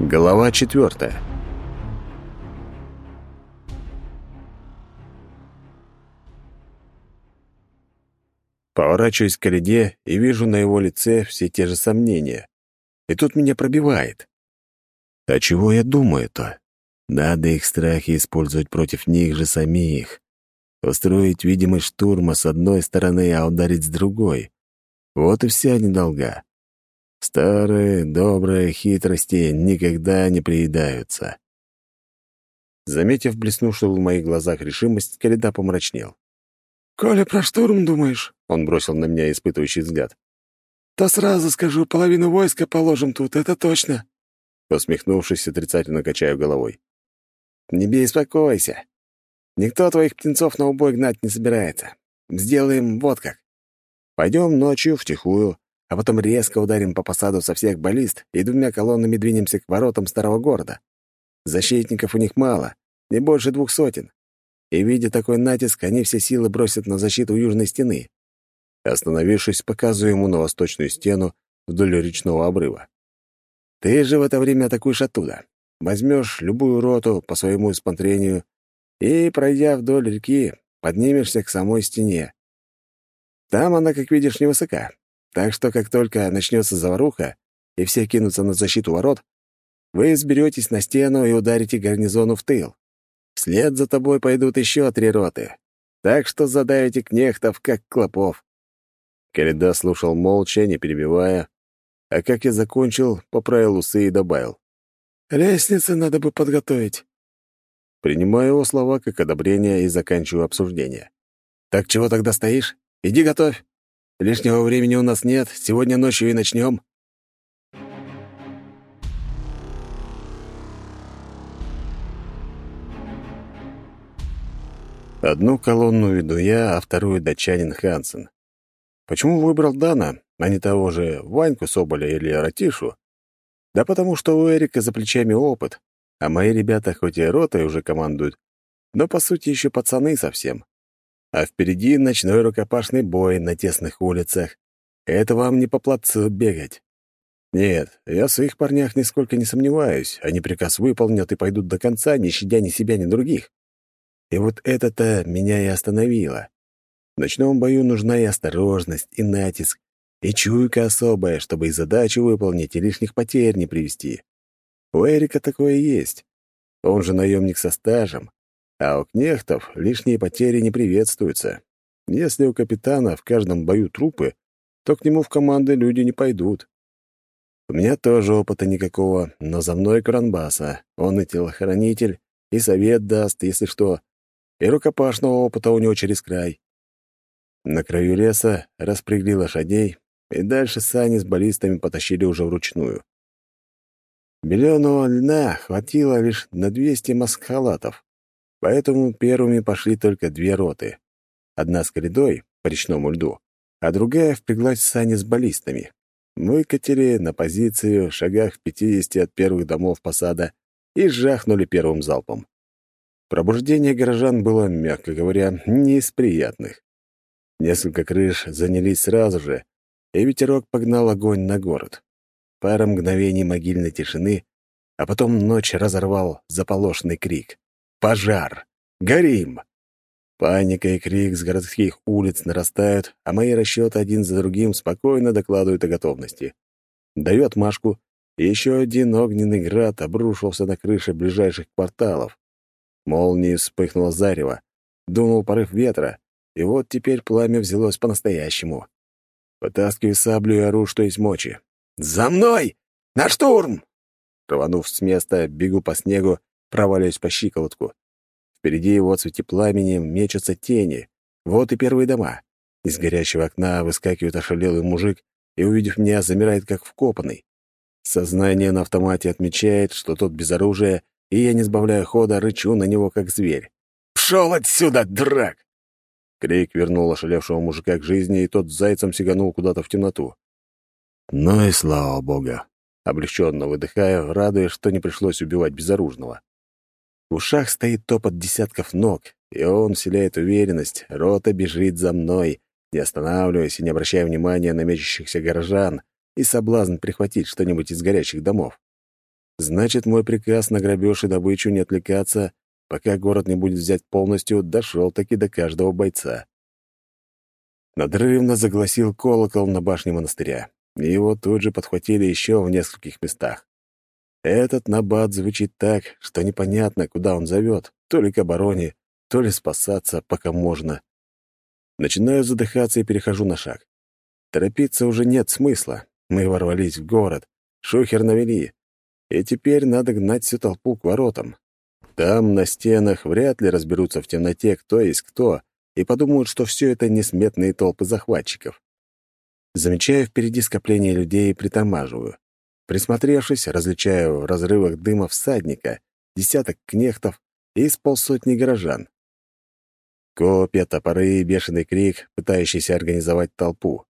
Глава четвертая. Поворачиваюсь к Коляде и вижу на его лице все те же сомнения. И тут меня пробивает. А чего я думаю-то? Надо их страхи использовать против них же самих. Устроить видимый штурма с одной стороны, а ударить с другой. Вот и вся недолга. Старые, добрые хитрости никогда не приедаются. Заметив блеснувшую в моих глазах решимость, Коляда помрачнел. «Коля, про штурм думаешь?» — он бросил на меня испытывающий взгляд. «То сразу скажу, половину войска положим тут, это точно». Усмехнувшись, отрицательно качаю головой. «Не беспокойся. Никто твоих птенцов на убой гнать не собирается. Сделаем вот как. Пойдем ночью втихую, а потом резко ударим по посаду со всех баллист и двумя колоннами двинемся к воротам старого города. Защитников у них мало, не больше двух сотен. И, видя такой натиск, они все силы бросят на защиту южной стены. Остановившись, показываю ему на восточную стену вдоль речного обрыва. Ты же в это время атакуешь оттуда. Возьмешь любую роту по своему усмотрению и, пройдя вдоль реки, поднимешься к самой стене. Там она, как видишь, невысока, так что, как только начнется заваруха, и все кинутся на защиту ворот, вы сберетесь на стену и ударите гарнизону в тыл. Вслед за тобой пойдут еще три роты. Так что задавите кнехтов, как клопов». Коляда слушал молча, не перебивая, а как я закончил, поправил усы и добавил. «Лестницы надо бы подготовить». Принимаю его слова как одобрение и заканчиваю обсуждение. «Так чего тогда стоишь? Иди готовь. Лишнего времени у нас нет, сегодня ночью и начнем. Одну колонну веду я, а вторую — датчанин Хансен. Почему выбрал Дана, а не того же Ваньку Соболя или Ратишу? Да потому что у Эрика за плечами опыт, а мои ребята хоть и ротой уже командуют, но, по сути, еще пацаны совсем. А впереди ночной рукопашный бой на тесных улицах. Это вам не по плацу бегать. Нет, я в своих парнях нисколько не сомневаюсь. Они приказ выполнят и пойдут до конца, не щадя ни себя, ни других. И вот это-то меня и остановило. В ночном бою нужна и осторожность, и натиск, и чуйка особая, чтобы и задачу выполнить, и лишних потерь не привести. У Эрика такое есть. Он же наемник со стажем, а у кнехтов лишние потери не приветствуются. Если у капитана в каждом бою трупы, то к нему в команды люди не пойдут. У меня тоже опыта никакого, но за мной Кранбаса. Он и телохранитель, и совет даст, если что. И рукопашного опыта у него через край. На краю леса распрягли лошадей, и дальше сани с баллистами потащили уже вручную. Беленого льна хватило лишь на 200 маскхалатов, Поэтому первыми пошли только две роты. Одна с коридой по речному льду, а другая впряглась в сани с баллистами. Мы катили на позицию в шагах в пятидесяти от первых домов посада и жахнули первым залпом. Пробуждение горожан было, мягко говоря, не из приятных. Несколько крыш занялись сразу же, и ветерок погнал огонь на город. Пара мгновений могильной тишины, а потом ночь разорвал заполошный крик. Пожар! Горим! Паника и крик с городских улиц нарастают, а мои расчеты один за другим спокойно докладывают о готовности. Даю отмашку, и еще один огненный град обрушился на крыши ближайших кварталов. Молнией вспыхнуло зарево, дунул порыв ветра, и вот теперь пламя взялось по-настоящему. Вытаскиваю саблю и ору, что есть мочи. «За мной! На штурм!» Рванув с места, бегу по снегу проваливаясь по щиколотку. Впереди его цвете пламени мечутся тени. Вот и первые дома. Из горящего окна выскакивает ошалелый мужик и, увидев меня, замирает как вкопанный. Сознание на автомате отмечает, что тот без оружия, и я, не сбавляя хода, рычу на него, как зверь. «Пшел отсюда, драк!» Крик вернул ошалевшего мужика к жизни, и тот зайцем сиганул куда-то в темноту. «Ну и слава богу!» Облегченно выдыхая, радуясь, что не пришлось убивать безоружного. В ушах стоит топот десятков ног, и он вселяет уверенность. Рота бежит за мной, не останавливаясь и не обращая внимания на мечущихся горожан и соблазн прихватить что-нибудь из горящих домов. Значит, мой приказ на грабеж и добычу не отвлекаться, пока город не будет взять полностью, дошел таки до каждого бойца. Надрывно загласил колокол на башне монастыря, и его тут же подхватили еще в нескольких местах. Этот набат звучит так, что непонятно, куда он зовет, то ли к обороне, то ли спасаться, пока можно. Начинаю задыхаться и перехожу на шаг. Торопиться уже нет смысла. Мы ворвались в город, шухер навели, и теперь надо гнать всю толпу к воротам. Там, на стенах, вряд ли разберутся в темноте, кто есть кто, и подумают, что все это несметные толпы захватчиков. Замечаю впереди скопление людей и притормаживаю. Присмотревшись, различаю в разрывах дыма всадника, десяток кнехтов и с полсотни горожан. Копья, топоры и бешеный крик, пытающийся организовать толпу.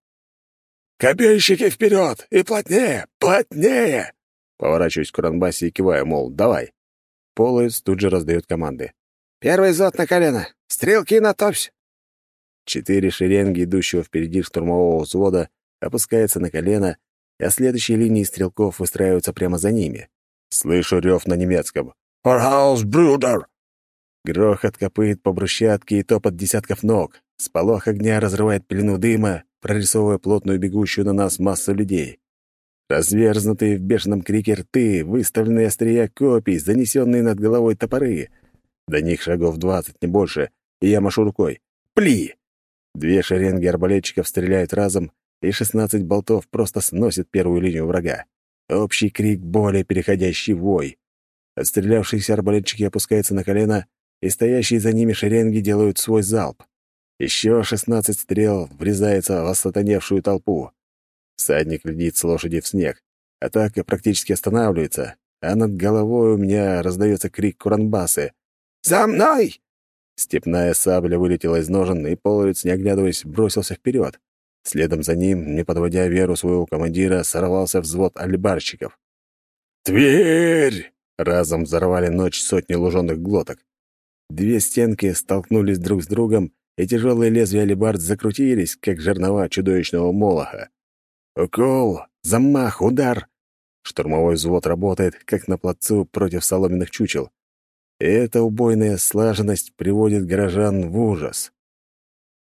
«Копейщики вперед! И плотнее! Плотнее!» Поворачиваюсь к Куранбасе и киваю, мол, давай. Полоец тут же раздает команды. «Первый зод на колено! Стрелки на топсь!» Четыре шеренги, идущего впереди штурмового взвода, опускаются на колено а следующие линии стрелков выстраиваются прямо за ними. Слышу рев на немецком. «Форхаус Брюдер!» Грохот копыт по брусчатке и топот десятков ног. Сполох огня разрывает пелену дыма, прорисовывая плотную бегущую на нас массу людей. Разверзнутые в бешеном крике рты, выставленные острия копий, занесенные над головой топоры. До них шагов двадцать, не больше, и я машу рукой. «Пли!» Две шеренги арбалетчиков стреляют разом, и 16 болтов просто сносят первую линию врага. Общий крик боли, переходящий в вой. Отстрелявшиеся арбалетчики опускаются на колено, и стоящие за ними шеренги делают свой залп. Еще 16 стрел врезается в осатаневшую толпу. Садник летит с лошади в снег. Атака практически останавливается, а над головой у меня раздается крик Куранбасы. «За мной!» Степная сабля вылетела из ножен, и половец, не оглядываясь, бросился вперед. Следом за ним, не подводя веру своего командира, сорвался взвод альбарщиков. «Тверь!» — разом взорвали ночь сотни луженых глоток. Две стенки столкнулись друг с другом, и тяжелые лезвия алебард закрутились, как жернова чудовищного молоха. Укол, замах, удар. Штурмовой взвод работает, как на плацу против соломенных чучел. И эта убойная слаженность приводит горожан в ужас.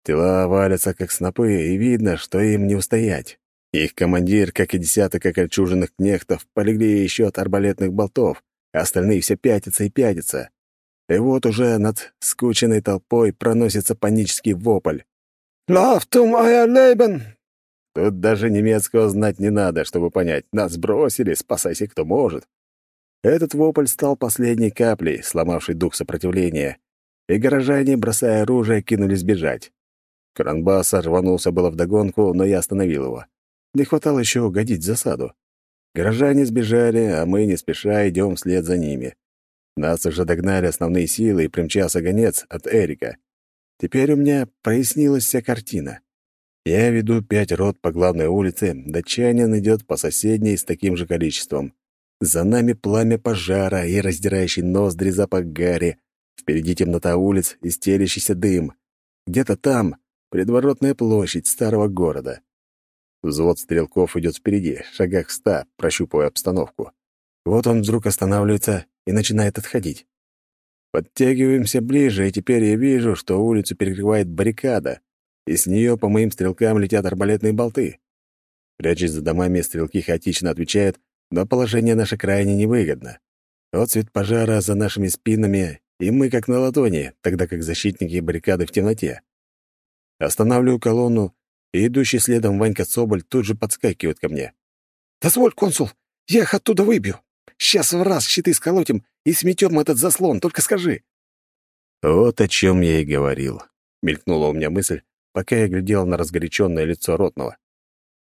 Тела валятся, как снопы, и видно, что им не устоять. Их командир, как и десяток окольчуженных кнехтов, полегли еще от арбалетных болтов, а остальные все пятятся и пятятся. И вот уже над скученной толпой проносится панический вопль. «Лафтум айа лейбен!» Тут даже немецкого знать не надо, чтобы понять. Нас бросили, спасайся кто может. Этот вопль стал последней каплей, сломавшей дух сопротивления, и горожане, бросая оружие, кинулись бежать. Кранбас рванулся было вдогонку, но я остановил его. Не хватало еще угодить в засаду. Горожане сбежали, а мы не спеша идем вслед за ними. Нас уже догнали основные силы, и примчался гонец от Эрика. Теперь у меня прояснилась вся картина. Я веду пять рот по главной улице, датчанин идет по соседней с таким же количеством. За нами пламя пожара и раздирающий ноздри запах гари. Впереди темнота улиц и стелящийся дым. Где-то там Предворотная площадь старого города. Взвод стрелков идет впереди, шагах ста, прощупывая обстановку. Вот он вдруг останавливается и начинает отходить. Подтягиваемся ближе, и теперь я вижу, что улицу перекрывает баррикада, и с нее по моим стрелкам летят арбалетные болты. Прячась за домами, стрелки хаотично отвечают, но положение наше крайне невыгодно. Вот цвет пожара за нашими спинами, и мы как на ладони, тогда как защитники баррикады в темноте. Останавливаю колонну, и идущий следом Ванька Соболь тут же подскакивает ко мне. «Дозволь, консул, я их оттуда выбью. Сейчас в раз щиты сколотим и сметем этот заслон, только скажи». «Вот о чем я и говорил», — мелькнула у меня мысль, пока я глядел на разгоряченное лицо Ротного.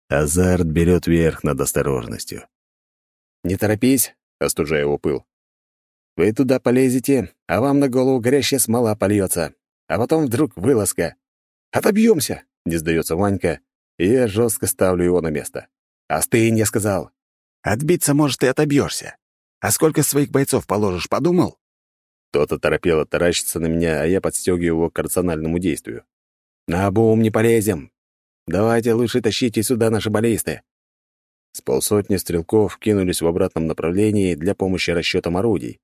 Азарт берет верх над осторожностью. «Не торопись», — остужая его пыл. «Вы туда полезете, а вам на голову горящая смола польется, а потом вдруг вылазка. «Отобьемся!» — не сдается Ванька, и я жестко ставлю его на место. «Остынь, я сказал. Отбиться, может, и отобьешься. А сколько своих бойцов положишь, подумал?» Кто-то торопело таращится на меня, а я подстегиваю его к рациональному действию. «На обум не полезем. Давайте лучше тащите сюда наши баллисты». С полсотни стрелков кинулись в обратном направлении для помощи расчетам орудий,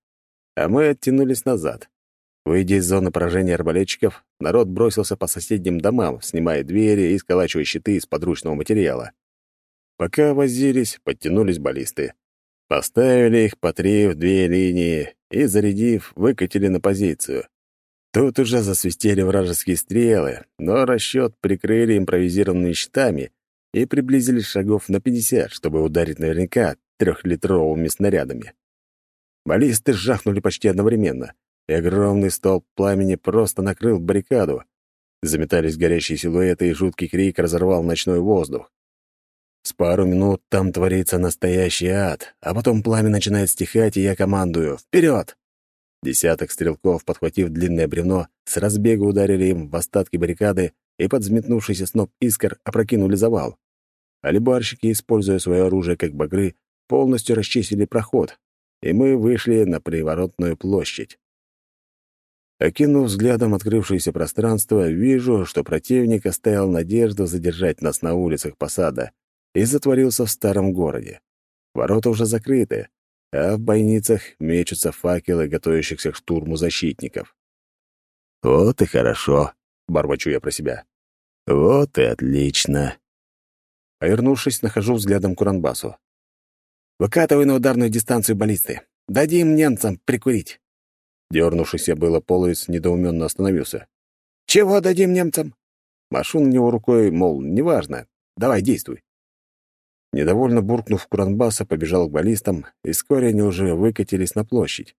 а мы оттянулись назад. Выйдя из зоны поражения арбалетчиков, народ бросился по соседним домам, снимая двери и сколачивая щиты из подручного материала. Пока возились, подтянулись баллисты. Поставили их по три в две линии и, зарядив, выкатили на позицию. Тут уже засвистели вражеские стрелы, но расчет прикрыли импровизированными щитами и приблизились шагов на 50, чтобы ударить наверняка трехлитровыми снарядами. Баллисты жахнули почти одновременно, и огромный столб пламени просто накрыл баррикаду. Заметались горящие силуэты, и жуткий крик разорвал ночной воздух. С пару минут там творится настоящий ад, а потом пламя начинает стихать, и я командую «Вперед!». Десяток стрелков, подхватив длинное бревно, с разбега ударили им в остатки баррикады и под взметнувшийся сноп искр опрокинули завал. Алибарщики, используя свое оружие как багры, полностью расчистили проход, и мы вышли на приворотную площадь. Окинув взглядом открывшееся пространство, вижу, что противник оставил надежду задержать нас на улицах посада и затворился в старом городе. Ворота уже закрыты, а в бойницах мечутся факелы готовящихся к штурму защитников. «Вот и хорошо», — бормочу я про себя. «Вот и отлично». Повернувшись, нахожу взглядом Куранбасу. «Выкатывай на ударную дистанцию баллисты. Дадим немцам прикурить». Дернувшийся было полоис недоуменно остановился. «Чего дадим немцам?» Машу на него рукой, мол, неважно. Давай, действуй. Недовольно буркнув Куранбаса, побежал к баллистам, и вскоре они уже выкатились на площадь.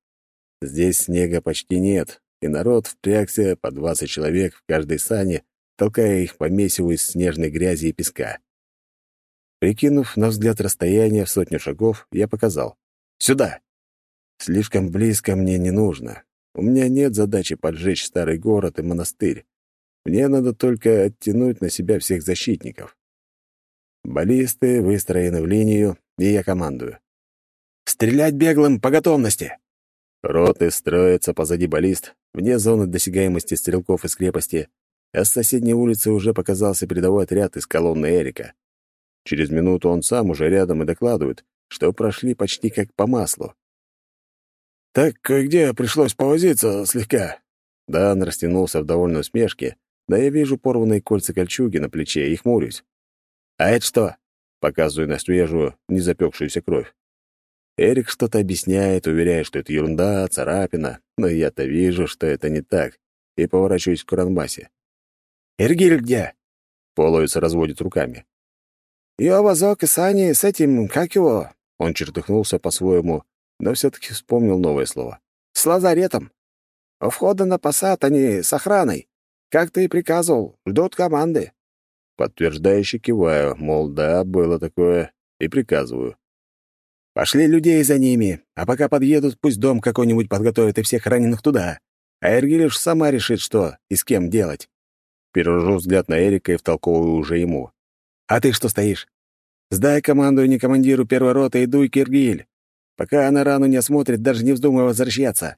Здесь снега почти нет, и народ впрягся по двадцать человек в каждой сане, толкая их по месиву из снежной грязи и песка. Прикинув на взгляд расстояние в сотню шагов, я показал. «Сюда!» Слишком близко мне не нужно. У меня нет задачи поджечь старый город и монастырь. Мне надо только оттянуть на себя всех защитников. Баллисты выстроены в линию, и я командую. «Стрелять беглым по готовности!» Роты строятся позади баллист, вне зоны досягаемости стрелков из крепости, а с соседней улицы уже показался передовой отряд из колонны Эрика. Через минуту он сам уже рядом и докладывает, что прошли почти как по маслу. «Так где пришлось повозиться слегка?» Дан растянулся в довольной усмешке, да я вижу порванные кольца кольчуги на плече и хмурюсь. «А это что?» — показываю на свежую, незапекшуюся кровь. Эрик что-то объясняет, уверяя, что это ерунда, царапина, но я-то вижу, что это не так, и поворачиваюсь к Куранбасе. «Эргиль где?» — Половец разводит руками. «Ее вазок и сани с этим, как его?» Он чертыхнулся по-своему, но все-таки вспомнил новое слово. «С лазаретом. У входа на посад они с охраной. Как ты и приказывал, ждут команды». Подтверждающе киваю, мол, да, было такое, и приказываю. «Пошли людей за ними, а пока подъедут, пусть дом какой-нибудь подготовит и всех раненых туда. А Эргилюш сама решит, что и с кем делать». Перевожу взгляд на Эрика и втолковываю уже ему. «А ты что стоишь? Сдай команду не командиру первой роты и дуй Киргиль. Пока она рану не осмотрит, даже не вздумай возвращаться».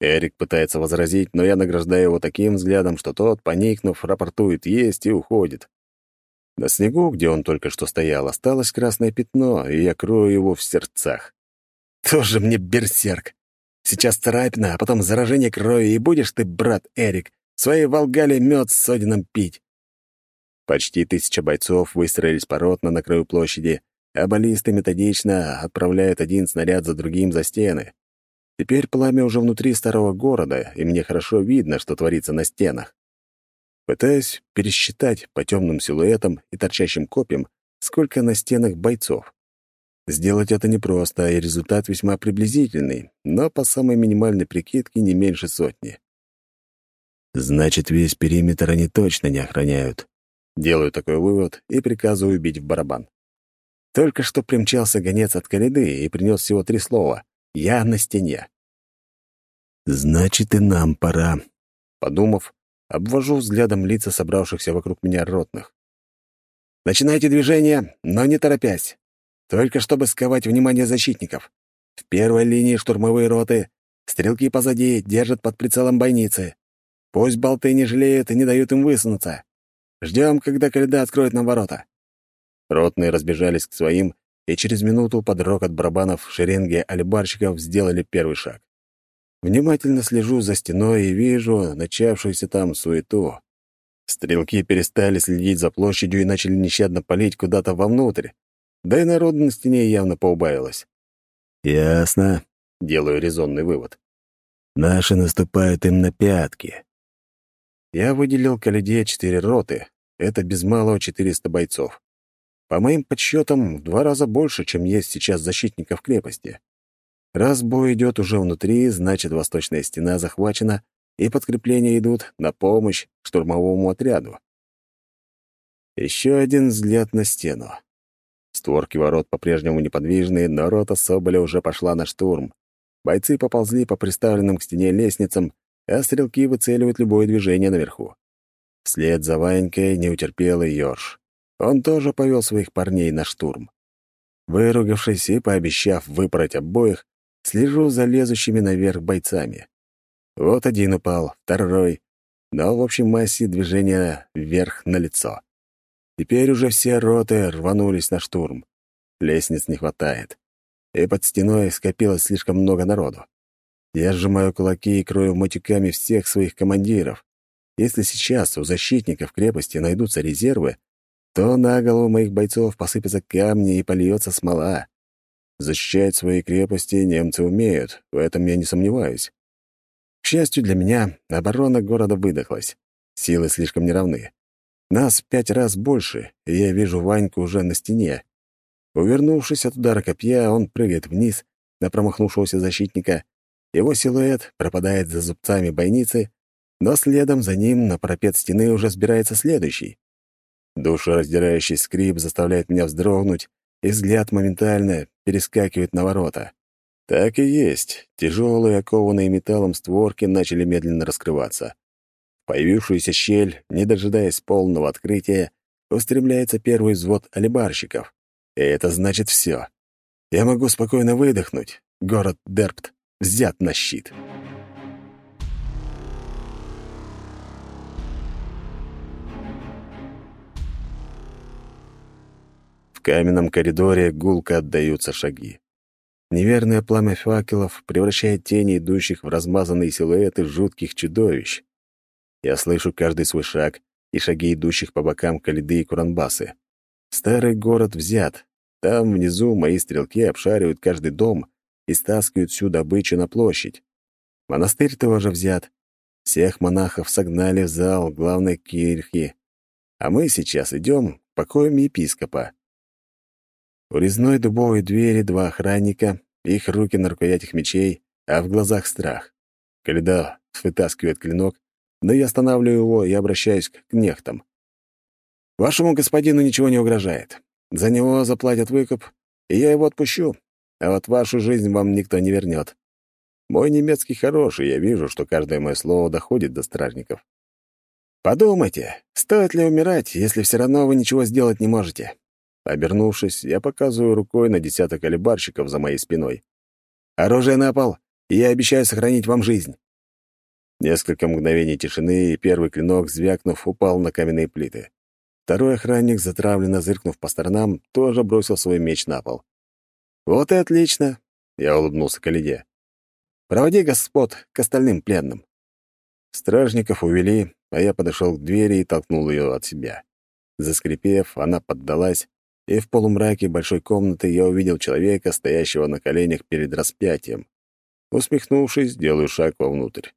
Эрик пытается возразить, но я награждаю его таким взглядом, что тот, поникнув, рапортует «есть» и уходит. На снегу, где он только что стоял, осталось красное пятно, и я крою его в сердцах. «Тоже мне берсерк! Сейчас царапина, а потом заражение крови, и будешь ты, брат Эрик, своей Волгале мед с содином пить!» Почти тысяча бойцов выстроились поротно на краю площади, а баллисты методично отправляют один снаряд за другим за стены. Теперь пламя уже внутри старого города, и мне хорошо видно, что творится на стенах. Пытаюсь пересчитать по темным силуэтам и торчащим копьям, сколько на стенах бойцов. Сделать это непросто, и результат весьма приблизительный, но по самой минимальной прикидке не меньше сотни. Значит, весь периметр они точно не охраняют. Делаю такой вывод и приказываю бить в барабан. Только что примчался гонец от Калиды и принес всего три слова я на стене. «Значит, и нам пора», — подумав, обвожу взглядом лица собравшихся вокруг меня ротных. «Начинайте движение, но не торопясь. Только чтобы сковать внимание защитников. В первой линии штурмовые роты, стрелки позади держат под прицелом бойницы. Пусть болты не жалеют и не дают им высунуться. Ждем, когда Каледа откроет нам ворота». Ротные разбежались к своим и через минуту под рокот барабанов шеренги альбарщиков сделали первый шаг. Внимательно слежу за стеной и вижу начавшуюся там суету. Стрелки перестали следить за площадью и начали нещадно палить куда-то вовнутрь. Да и народу на стене явно поубавилось. «Ясно», — делаю резонный вывод. «Наши наступают им на пятки». Я выделил Каледе четыре роты. Это без малого 400 бойцов. По моим подсчетам, в два раза больше, чем есть сейчас защитников крепости. Раз бой идет уже внутри, значит, восточная стена захвачена, и подкрепления идут на помощь штурмовому отряду. Еще один взгляд на стену. Створки ворот по-прежнему неподвижные, но рота Соболя уже пошла на штурм. Бойцы поползли по приставленным к стене лестницам, а стрелки выцеливают любое движение наверху. Вслед за Ванькой не утерпел и Йорш. Он тоже повел своих парней на штурм. Выругавшись и пообещав выпороть обоих, слежу за лезущими наверх бойцами. Вот один упал, второй, но в общей массе движения вверх на лицо. Теперь уже все роты рванулись на штурм. Лестниц не хватает. И под стеной скопилось слишком много народу. Я сжимаю кулаки и крою мотиками всех своих командиров. Если сейчас у защитников крепости найдутся резервы, то на голову моих бойцов посыпятся камни и польется смола. Защищать свои крепости немцы умеют, в этом я не сомневаюсь. К счастью для меня, оборона города выдохлась. Силы слишком неравны. Нас в пять раз больше, и я вижу Ваньку уже на стене. Увернувшись от удара копья, он прыгает вниз на промахнувшегося защитника. Его силуэт пропадает за зубцами бойницы, но следом за ним на парапет стены уже сбирается следующий. Душераздирающий скрип заставляет меня вздрогнуть, и взгляд моментально перескакивает на ворота. Так и есть. Тяжелые, окованные металлом створки начали медленно раскрываться. Появившуюся щель, не дожидаясь полного открытия, устремляется первый взвод алибарщиков. И это значит все. Я могу спокойно выдохнуть. Город Дерпт взят на щит. Каменном коридоре гулко отдаются шаги. Неверное пламя факелов превращает тени идущих в размазанные силуэты жутких чудовищ. Я слышу каждый свой шаг и шаги идущих по бокам Калиды и Куранбасы. Старый город взят. Там внизу мои стрелки обшаривают каждый дом и стаскивают всю добычу на площадь. Монастырь тоже взят. Всех монахов согнали в зал главной кирхи. А мы сейчас идем покоем епископа. У резной дубовой двери два охранника, их руки на рукоятях мечей, а в глазах страх. Каледа вытаскивает клинок, но я останавливаю его и обращаюсь к кнехтам. «Вашему господину ничего не угрожает. За него заплатят выкуп, и я его отпущу, а вот вашу жизнь вам никто не вернет. Мой немецкий хороший, я вижу, что каждое мое слово доходит до стражников. Подумайте, стоит ли умирать, если все равно вы ничего сделать не можете? Обернувшись, я показываю рукой на десяток алибарщиков за моей спиной. «Оружие на пол, и я обещаю сохранить вам жизнь». Несколько мгновений тишины, и первый клинок, звякнув, упал на каменные плиты. Второй охранник, затравленно зыркнув по сторонам, тоже бросил свой меч на пол. «Вот и отлично!» — я улыбнулся Калиде. «Проводи господ к остальным пленным». Стражников увели, а я подошел к двери и толкнул ее от себя. Заскрипев, она поддалась, и в полумраке большой комнаты я увидел человека, стоящего на коленях перед распятием. Усмехнувшись, делаю шаг вовнутрь.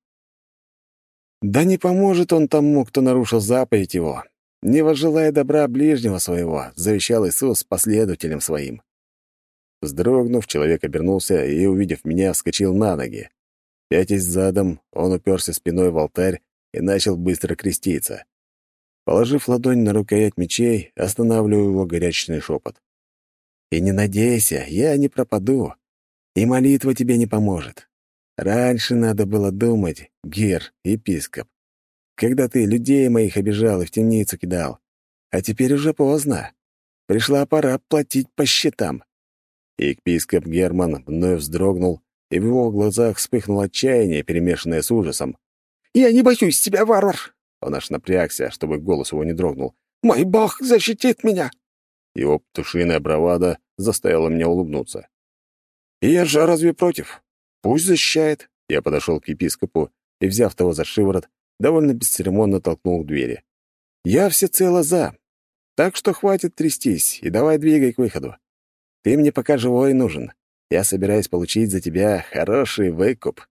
Да не поможет он тому, кто нарушил заповедь его. Не возжелая добра ближнего своего, завещал Иисус последователям своим. Вздрогнув, человек обернулся и, увидев меня, вскочил на ноги. Пятясь задом, он уперся спиной в алтарь и начал быстро креститься. Положив ладонь на рукоять мечей, останавливаю его горячечный шепот. «И не надейся, я не пропаду, и молитва тебе не поможет. Раньше надо было думать, Гер, епископ, когда ты людей моих обижал и в темницу кидал. А теперь уже поздно. Пришла пора платить по счетам». Епископ Герман вновь вздрогнул, и в его глазах вспыхнуло отчаяние, перемешанное с ужасом. «Я не боюсь тебя, варвар! Он аж напрягся, чтобы голос его не дрогнул. «Мой бог защитит меня!» Его птушиная бравада заставило меня улыбнуться. «И я же разве против? Пусть защищает». Я подошел к епископу и, взяв того за шиворот, довольно бесцеремонно толкнул к двери. «Я всецело за. Так что хватит трястись и давай двигай к выходу. Ты мне пока живой нужен. Я собираюсь получить за тебя хороший выкуп».